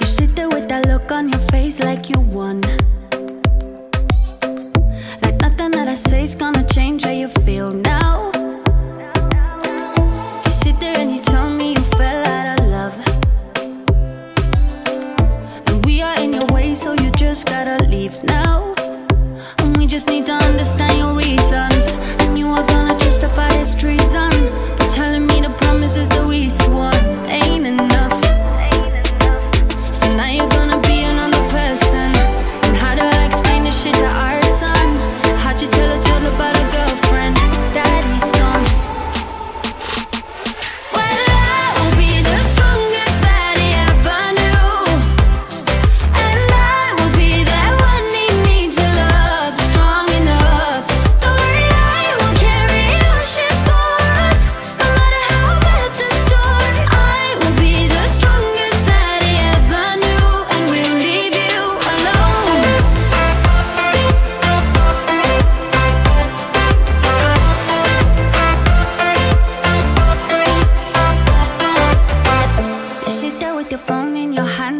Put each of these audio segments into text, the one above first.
You sit there with that look on your face like you won. Like nothing that I say's gonna change how you feel now. You sit there and you tell me you fell out of love. And we are in your way, so you just gotta leave now. And we just need to understand your reasons. And you are gonna justify this treason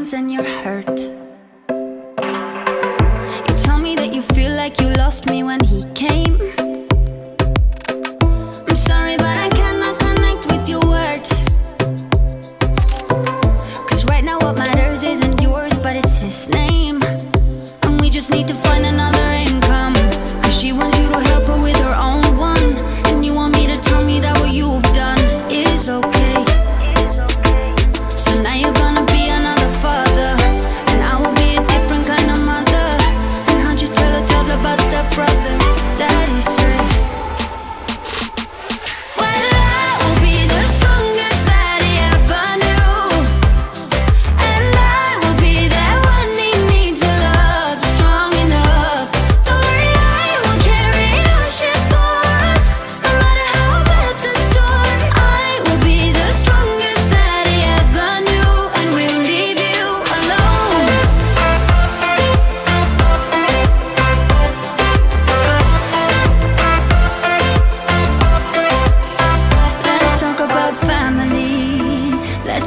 hands and you're hurt. You tell me that you feel like you lost me when he came. I'm sorry, but I cannot connect with your words. Cause right now, what matters isn't yours, but it's his name. And we just need to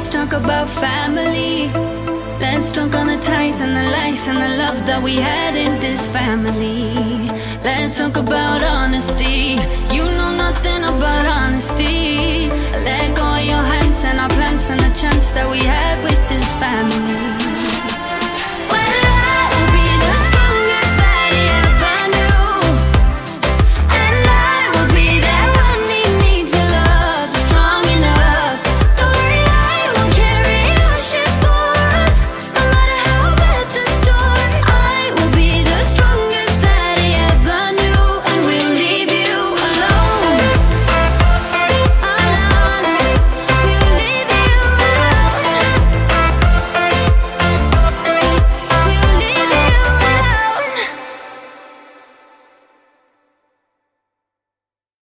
Let's talk about family. Let's talk on the ties and the lies and the love that we had in this family. Let's talk about honesty. You know nothing about honesty. Let go of your hands and our plans and the chance that we had.